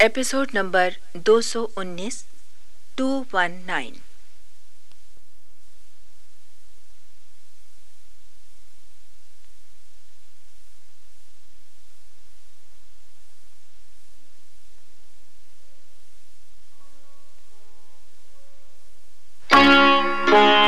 Episode number 219 219 Chitrakoot में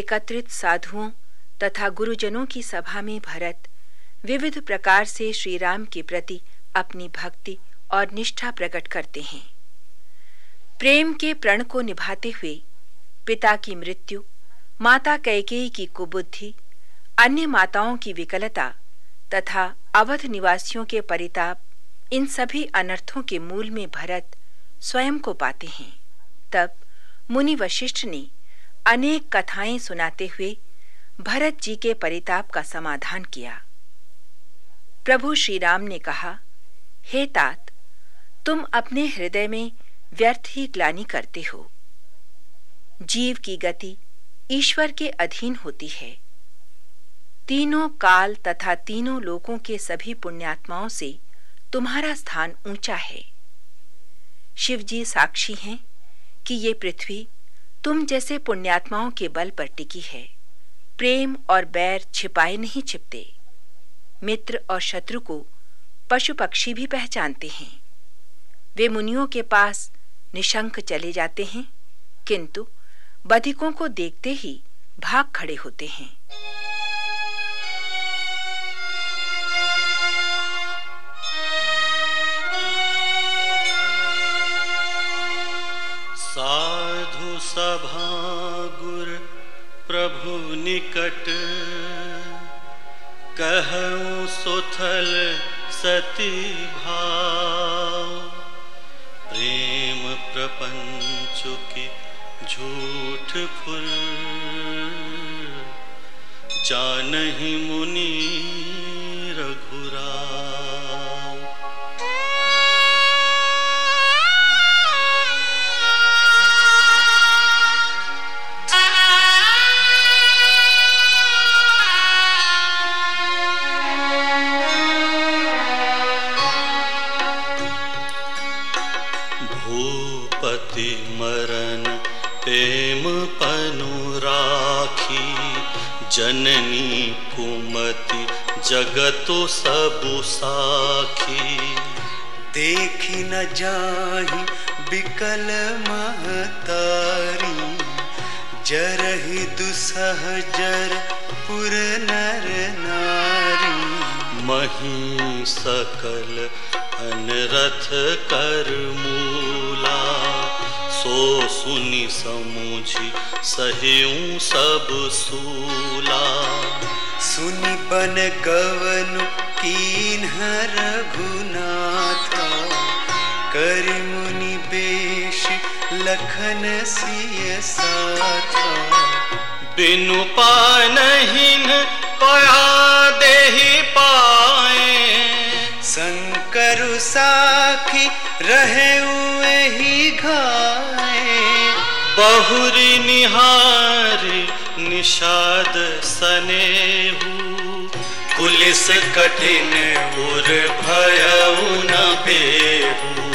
एकत्रित साधुओं तथा गुरुजनों की सभा में भरत, विविध प्रकार से श्री राम के प्रति अपनी भक्ति और निष्ठा प्रकट करते हैं। प्रेम के प्रण को निभाते हुए पिता की मृत्यु, माता कैकेयी की कुबुद्धि, अन्य माताओं की विकलता तथा अवध निवासियों के परिताप, इन सभी अनर्थों के मूल में भरत स्वयं को पाते हैं। तब मुनि वशिष्ठ ने अनेक कथाएँ सुनाते हुए भरत जी के परिताप का समाधान किया। प्रभु श्री राम ने कहा, हे तात, तुम अपने हृदय में व्यर्थ ही ग्लानी करते हो। जीव की गति ईश्वर के अधीन होती है। तीनों काल तथा तीनों लोकों के सभी पुण्यात्माओं से तुम्हारा स्थान ऊँचा है। शिवजी साक्षी हैं कि ये पृथ्वी तुम जैसे पुण्यात्माओं के बल पर टिकी है। प्रेम और बैर छिपाए नहीं छिपते। मित्र और शत्रु को पशु पक्षी भी पहचानते हैं। वे मुनियों के पास निशंक चले जाते हैं, किंतु बधिकों को देखते ही भाग खड़े होते हैं। सती भाव। प्रेम प्रपंच की झूठ फुल जानही मुनि जननी कुमति जगतो सबु साखी। देखी न जाही बिकल महतारी जरहि दुसह जर पुर नर नारी। मही सकल अनरथ कर मूला। सो सुनि समुझी सह्यू सब सूला। सुनि बन गवन कीन्हर रघुनाथा करि मुनि बेश लखन सिय साथा बिनु पानहिन पया देहि पाए। शंकर साखी रहे ही घाए बहुरी निहार निषाद सनेहू पुलिस कठिन उर भय न बेहू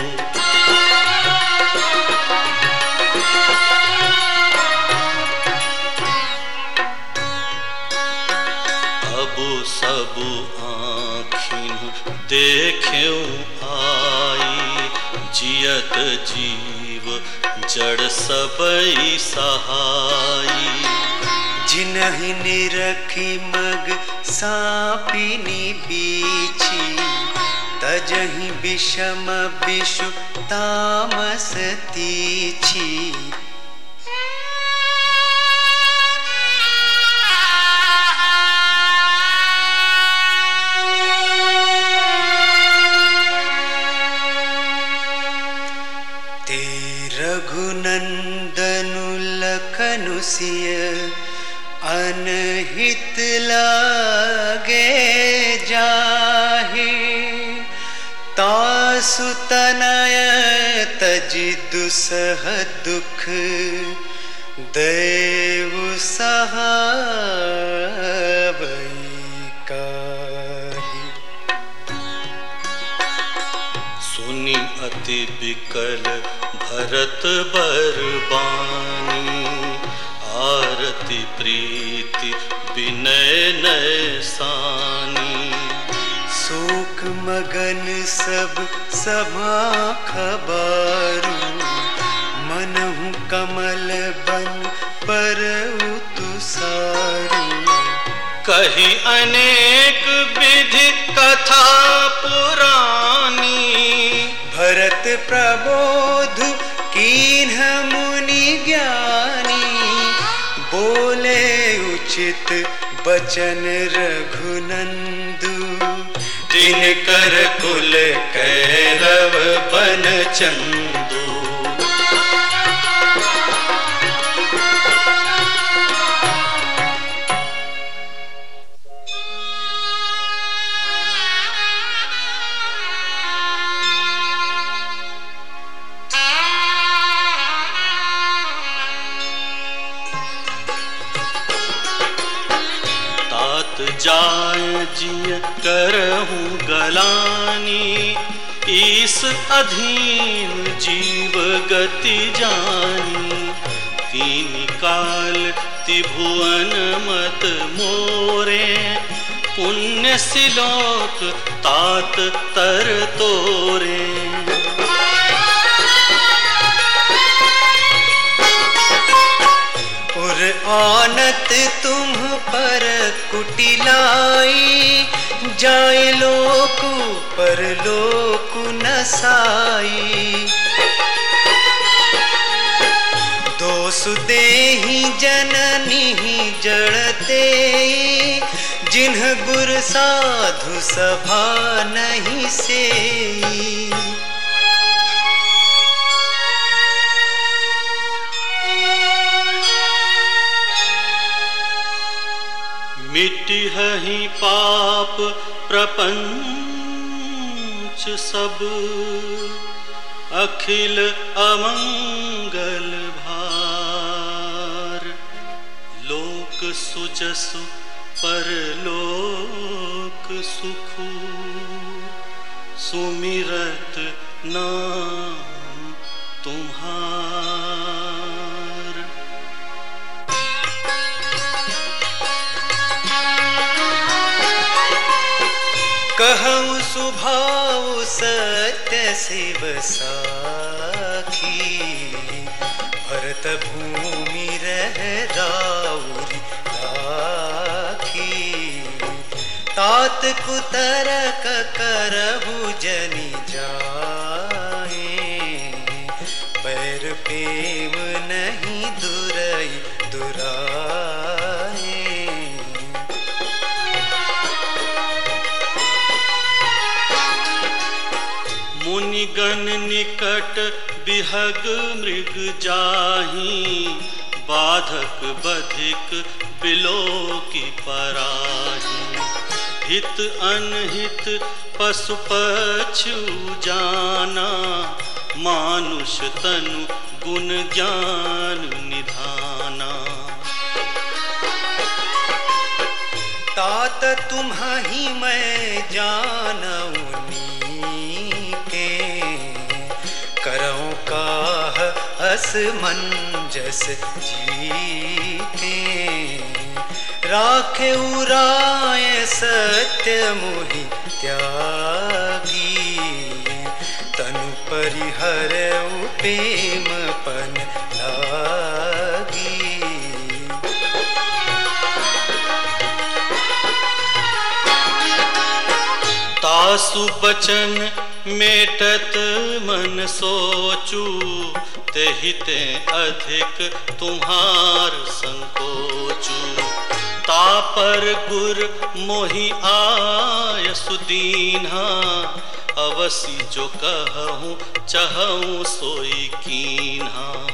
अबु सबु आखिन देख्यौ आई जियत जीव जड़ सब सहाई। जिनहि निरखी मग सापिनी बीची तजहि विषम विषु तामस कनुसिय अनहित लागे जाहि। तासुतनय तजि दुसह दुख। देव सहाबई सुनी अति विकल भरत बरबानी आरती प्रीति विनय नैसानी। शोक मगन सब सभा खबारू। मनहु कमल बन पर तुसारू कही अनेक विधि कथा पुरानी। भरत प्रबोध उचित बचन रघुनंदु दिनकर कुल कैरव बन चंदू। जाय करहूँ गलानी, इस अधीन जीव गति जानी। तीन काल त्रिभुवन मत मोरे, पुण्य सिलोक तात तर तोरे। पर कुटिलाई जाय लोक पर लोक नसाई दोष देहि जननी जड़ते जिन्ह गुर साधु सभा नहीं सेई। मिट्टी ही पाप प्रपंच सब। अखिल अमंगल भार। लोक सुजसु पर लोक सुखु। सुमिरत नाम तुम्हार। कहूँ सुभाव सत्य शिव साखी। भरत भूमि रह राउरी राखी तात कुतरक करहु जनि जाए निकट बिहग मृग जाही, बाधक बधिक बिलो की पराही। हित अनहित पशु पक्षु जाना, मानुष तनु गुण ज्ञान निधाना। तात तुम्हें मैं जानऊनी अस मंजस जीते। राखे उराय सत्य मोहि त्यागी। तनु परिहर प्रेम पन लागी। तासु बचन मेटत मन सोचू। तेहि हित अधिक, तुम्हार संकोचू। तापर गुर मोहि आय सुदीना अवसी जो कहूँ, चहूँ सोई कीन्हा।